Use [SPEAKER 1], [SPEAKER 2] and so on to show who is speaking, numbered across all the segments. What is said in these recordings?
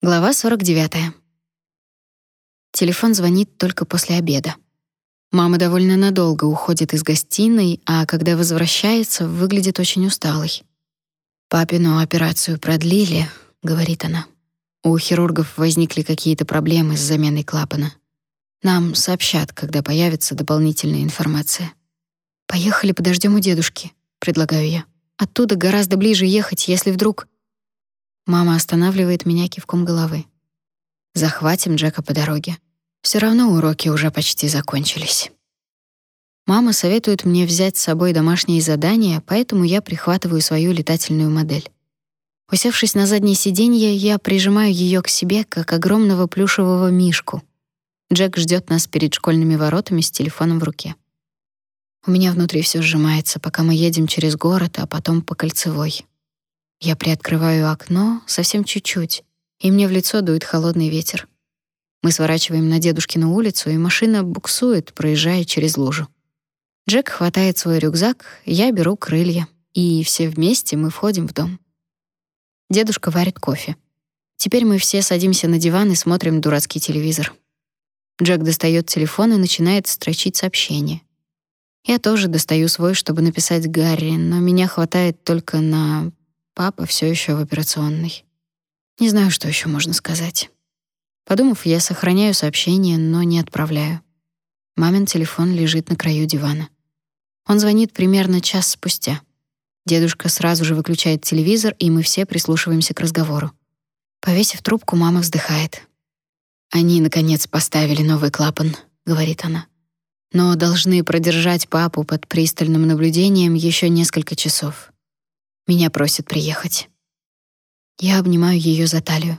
[SPEAKER 1] Глава 49. Телефон звонит только после обеда. Мама довольно надолго уходит из гостиной, а когда возвращается, выглядит очень усталой. «Папину операцию продлили», — говорит она. «У хирургов возникли какие-то проблемы с заменой клапана. Нам сообщат, когда появится дополнительная информация». «Поехали, подождем у дедушки», — предлагаю я. «Оттуда гораздо ближе ехать, если вдруг...» Мама останавливает меня кивком головы. Захватим Джека по дороге. Все равно уроки уже почти закончились. Мама советует мне взять с собой домашние задания, поэтому я прихватываю свою летательную модель. Усевшись на заднее сиденье, я прижимаю ее к себе, как огромного плюшевого мишку. Джек ждет нас перед школьными воротами с телефоном в руке. У меня внутри все сжимается, пока мы едем через город, а потом по кольцевой. Я приоткрываю окно совсем чуть-чуть, и мне в лицо дует холодный ветер. Мы сворачиваем на дедушкину улицу, и машина буксует, проезжая через лужу. Джек хватает свой рюкзак, я беру крылья, и все вместе мы входим в дом. Дедушка варит кофе. Теперь мы все садимся на диван и смотрим дурацкий телевизор. Джек достает телефон и начинает строчить сообщение. Я тоже достаю свой, чтобы написать Гарри, но меня хватает только на Папа все еще в операционной. Не знаю, что еще можно сказать. Подумав, я сохраняю сообщение, но не отправляю. Мамин телефон лежит на краю дивана. Он звонит примерно час спустя. Дедушка сразу же выключает телевизор, и мы все прислушиваемся к разговору. Повесив трубку, мама вздыхает. Они наконец поставили новый клапан, говорит она. Но должны продержать папу под пристальным наблюдением еще несколько часов. Меня просят приехать. Я обнимаю ее за талию.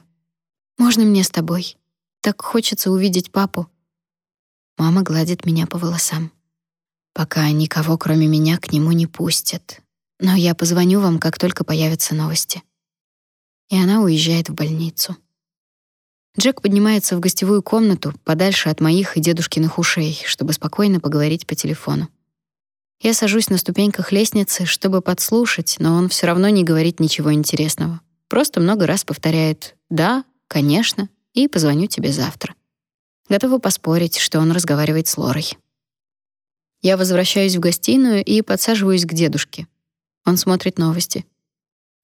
[SPEAKER 1] Можно мне с тобой? Так хочется увидеть папу. Мама гладит меня по волосам. Пока никого, кроме меня, к нему не пустят. Но я позвоню вам, как только появятся новости. И она уезжает в больницу. Джек поднимается в гостевую комнату, подальше от моих и дедушкиных ушей, чтобы спокойно поговорить по телефону. Я сажусь на ступеньках лестницы, чтобы подслушать, но он все равно не говорит ничего интересного. Просто много раз повторяет «да», «конечно» и «позвоню тебе завтра». Готова поспорить, что он разговаривает с Лорой. Я возвращаюсь в гостиную и подсаживаюсь к дедушке. Он смотрит новости.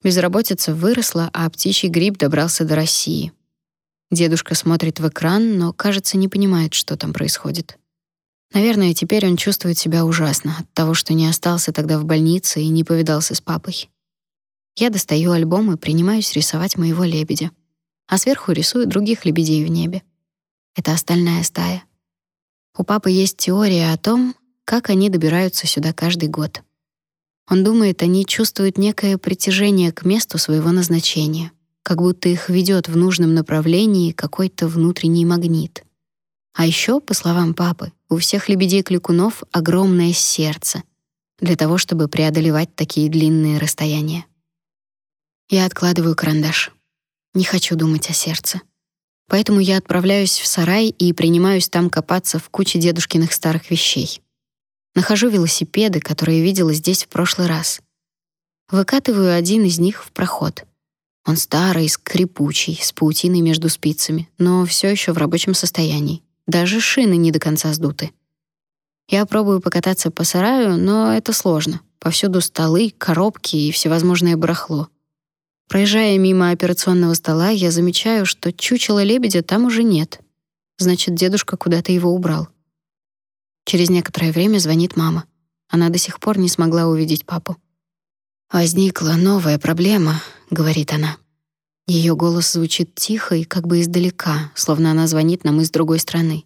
[SPEAKER 1] Безработица выросла, а птичий грипп добрался до России. Дедушка смотрит в экран, но, кажется, не понимает, что там происходит. Наверное, теперь он чувствует себя ужасно от того, что не остался тогда в больнице и не повидался с папой. Я достаю альбом и принимаюсь рисовать моего лебедя, а сверху рисую других лебедей в небе. Это остальная стая. У папы есть теория о том, как они добираются сюда каждый год. Он думает, они чувствуют некое притяжение к месту своего назначения, как будто их ведет в нужном направлении какой-то внутренний магнит. А еще, по словам папы, у всех лебедей-кликунов огромное сердце для того, чтобы преодолевать такие длинные расстояния. Я откладываю карандаш. Не хочу думать о сердце. Поэтому я отправляюсь в сарай и принимаюсь там копаться в куче дедушкиных старых вещей. Нахожу велосипеды, которые видела здесь в прошлый раз. Выкатываю один из них в проход. Он старый, скрипучий, с паутиной между спицами, но все еще в рабочем состоянии. Даже шины не до конца сдуты. Я пробую покататься по сараю, но это сложно. Повсюду столы, коробки и всевозможное барахло. Проезжая мимо операционного стола, я замечаю, что чучела лебедя там уже нет. Значит, дедушка куда-то его убрал. Через некоторое время звонит мама. Она до сих пор не смогла увидеть папу. «Возникла новая проблема», — говорит она. Ее голос звучит тихо и как бы издалека, словно она звонит нам из другой страны.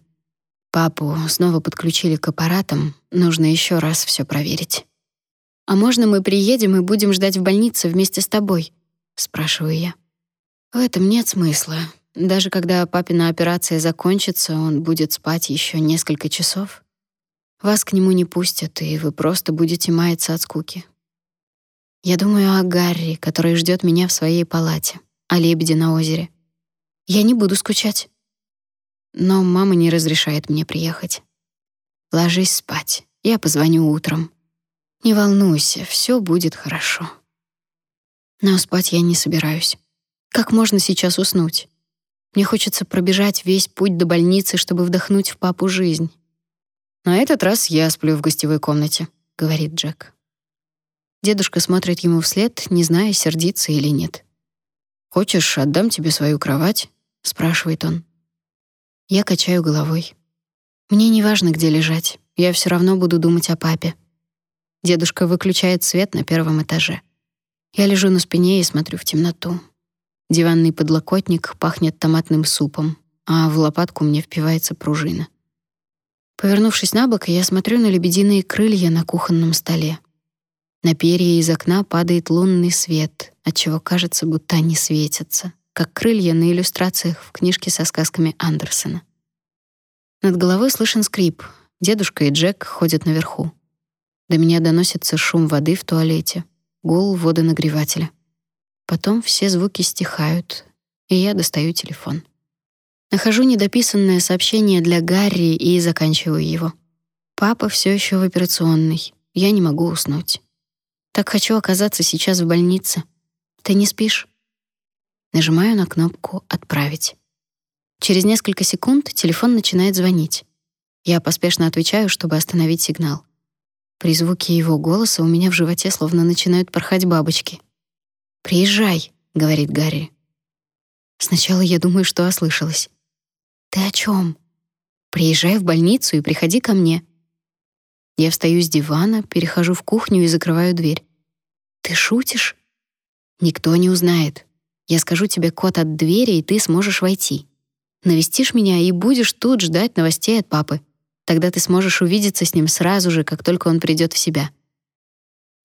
[SPEAKER 1] Папу снова подключили к аппаратам, нужно еще раз все проверить. А можно мы приедем и будем ждать в больнице вместе с тобой? спрашиваю я. В этом нет смысла. Даже когда папина операция закончится, он будет спать еще несколько часов. Вас к нему не пустят, и вы просто будете маяться от скуки. Я думаю о Гарри, который ждет меня в своей палате о лебеде на озере. Я не буду скучать. Но мама не разрешает мне приехать. Ложись спать. Я позвоню утром. Не волнуйся, все будет хорошо. Но спать я не собираюсь. Как можно сейчас уснуть? Мне хочется пробежать весь путь до больницы, чтобы вдохнуть в папу жизнь. На этот раз я сплю в гостевой комнате, говорит Джек. Дедушка смотрит ему вслед, не зная, сердится или нет. Хочешь, отдам тебе свою кровать? спрашивает он. Я качаю головой. Мне не важно, где лежать. Я все равно буду думать о папе. Дедушка выключает свет на первом этаже. Я лежу на спине и смотрю в темноту. Диванный подлокотник пахнет томатным супом, а в лопатку мне впивается пружина. Повернувшись на бок, я смотрю на лебединые крылья на кухонном столе. На перья из окна падает лунный свет, отчего кажется, будто они светятся, как крылья на иллюстрациях в книжке со сказками Андерсена. Над головой слышен скрип. Дедушка и Джек ходят наверху. До меня доносится шум воды в туалете, гул водонагревателя. Потом все звуки стихают, и я достаю телефон. Нахожу недописанное сообщение для Гарри и заканчиваю его. Папа все еще в операционной. Я не могу уснуть. Так хочу оказаться сейчас в больнице. Ты не спишь? Нажимаю на кнопку отправить. Через несколько секунд телефон начинает звонить. Я поспешно отвечаю, чтобы остановить сигнал. При звуке его голоса у меня в животе словно начинают порхать бабочки. «Приезжай», — говорит Гарри. Сначала я думаю, что ослышалась. «Ты о чем? Приезжай в больницу и приходи ко мне». Я встаю с дивана, перехожу в кухню и закрываю дверь. «Ты шутишь?» «Никто не узнает. Я скажу тебе код от двери, и ты сможешь войти. Навестишь меня и будешь тут ждать новостей от папы. Тогда ты сможешь увидеться с ним сразу же, как только он придет в себя».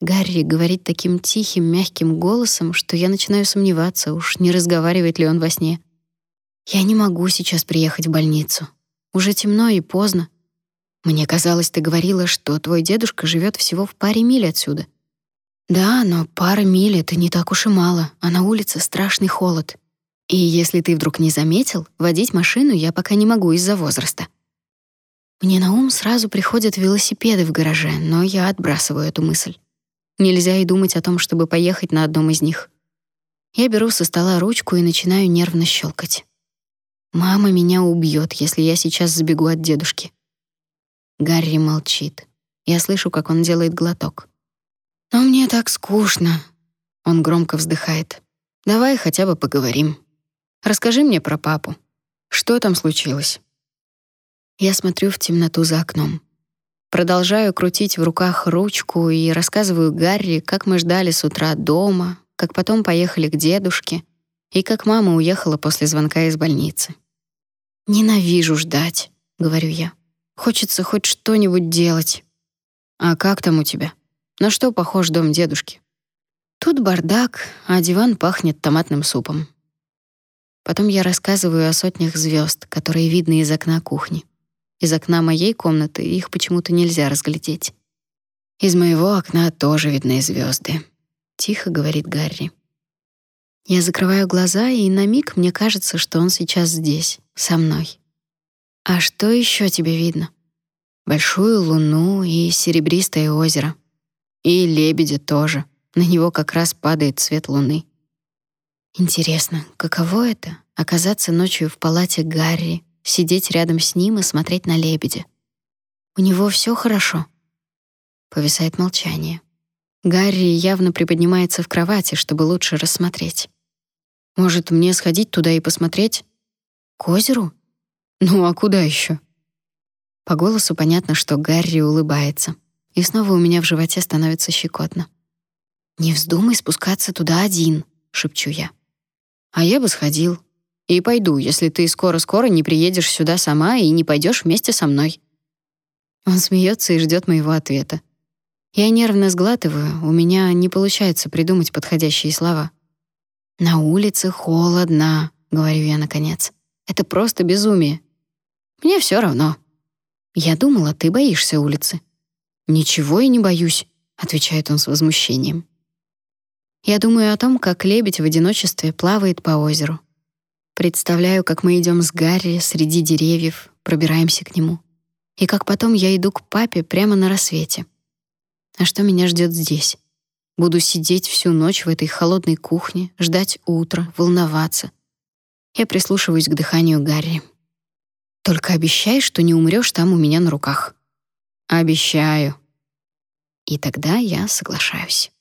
[SPEAKER 1] Гарри говорит таким тихим, мягким голосом, что я начинаю сомневаться, уж не разговаривает ли он во сне. Я не могу сейчас приехать в больницу. Уже темно и поздно. Мне казалось, ты говорила, что твой дедушка живет всего в паре миль отсюда. Да, но пара миль — это не так уж и мало, а на улице страшный холод. И если ты вдруг не заметил, водить машину я пока не могу из-за возраста. Мне на ум сразу приходят велосипеды в гараже, но я отбрасываю эту мысль. Нельзя и думать о том, чтобы поехать на одном из них. Я беру со стола ручку и начинаю нервно щелкать. Мама меня убьет, если я сейчас сбегу от дедушки. Гарри молчит. Я слышу, как он делает глоток. Но мне так скучно. Он громко вздыхает. Давай хотя бы поговорим. Расскажи мне про папу. Что там случилось? Я смотрю в темноту за окном. Продолжаю крутить в руках ручку и рассказываю Гарри, как мы ждали с утра дома, как потом поехали к дедушке и как мама уехала после звонка из больницы. «Ненавижу ждать», — говорю я. «Хочется хоть что-нибудь делать». «А как там у тебя? На что похож дом дедушки?» Тут бардак, а диван пахнет томатным супом. Потом я рассказываю о сотнях звезд, которые видны из окна кухни. Из окна моей комнаты их почему-то нельзя разглядеть. Из моего окна тоже видны звезды, тихо говорит Гарри. Я закрываю глаза, и на миг мне кажется, что он сейчас здесь, со мной. А что еще тебе видно? Большую луну и серебристое озеро. И лебедя тоже. На него как раз падает свет луны. Интересно, каково это оказаться ночью в палате Гарри сидеть рядом с ним и смотреть на лебедя. У него все хорошо. Повисает молчание. Гарри явно приподнимается в кровати, чтобы лучше рассмотреть. Может, мне сходить туда и посмотреть? К озеру? Ну, а куда еще? По голосу понятно, что Гарри улыбается. И снова у меня в животе становится щекотно. «Не вздумай спускаться туда один», — шепчу я. «А я бы сходил», и пойду, если ты скоро-скоро не приедешь сюда сама и не пойдешь вместе со мной». Он смеется и ждет моего ответа. Я нервно сглатываю, у меня не получается придумать подходящие слова. «На улице холодно», — говорю я наконец. «Это просто безумие». «Мне все равно». «Я думала, ты боишься улицы». «Ничего я не боюсь», — отвечает он с возмущением. Я думаю о том, как лебедь в одиночестве плавает по озеру, Представляю, как мы идем с Гарри среди деревьев, пробираемся к нему. И как потом я иду к папе прямо на рассвете. А что меня ждет здесь? Буду сидеть всю ночь в этой холодной кухне, ждать утра, волноваться. Я прислушиваюсь к дыханию Гарри. Только обещай, что не умрёшь там у меня на руках. Обещаю. И тогда я соглашаюсь.